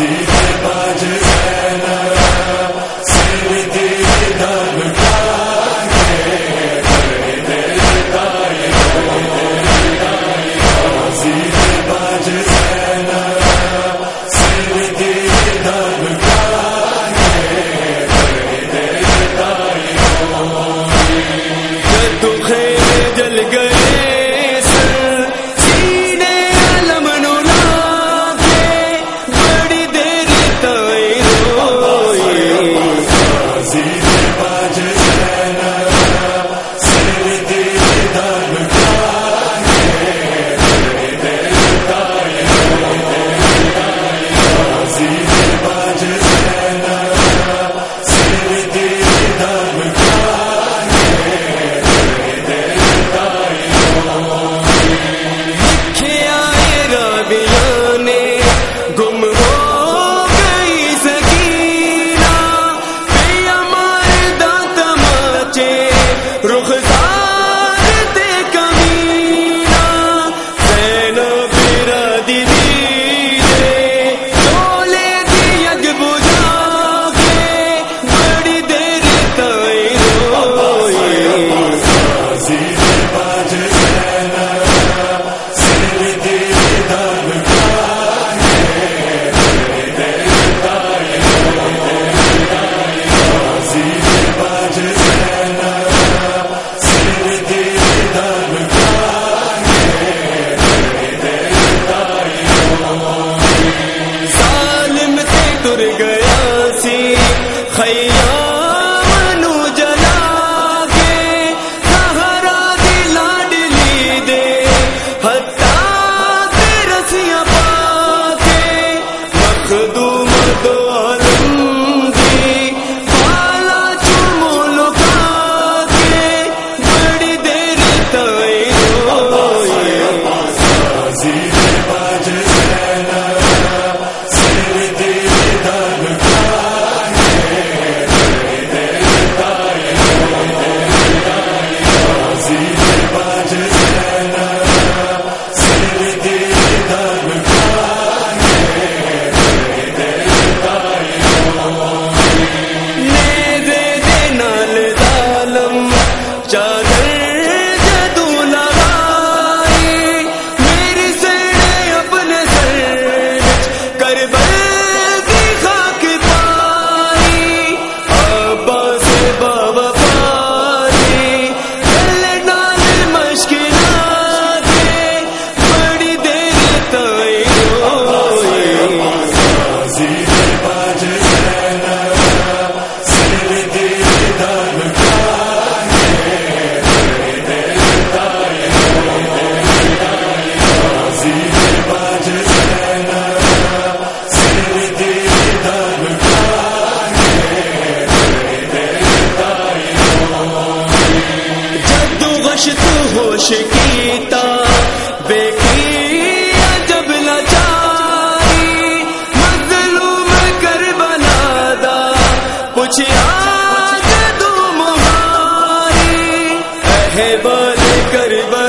عزیز تو جس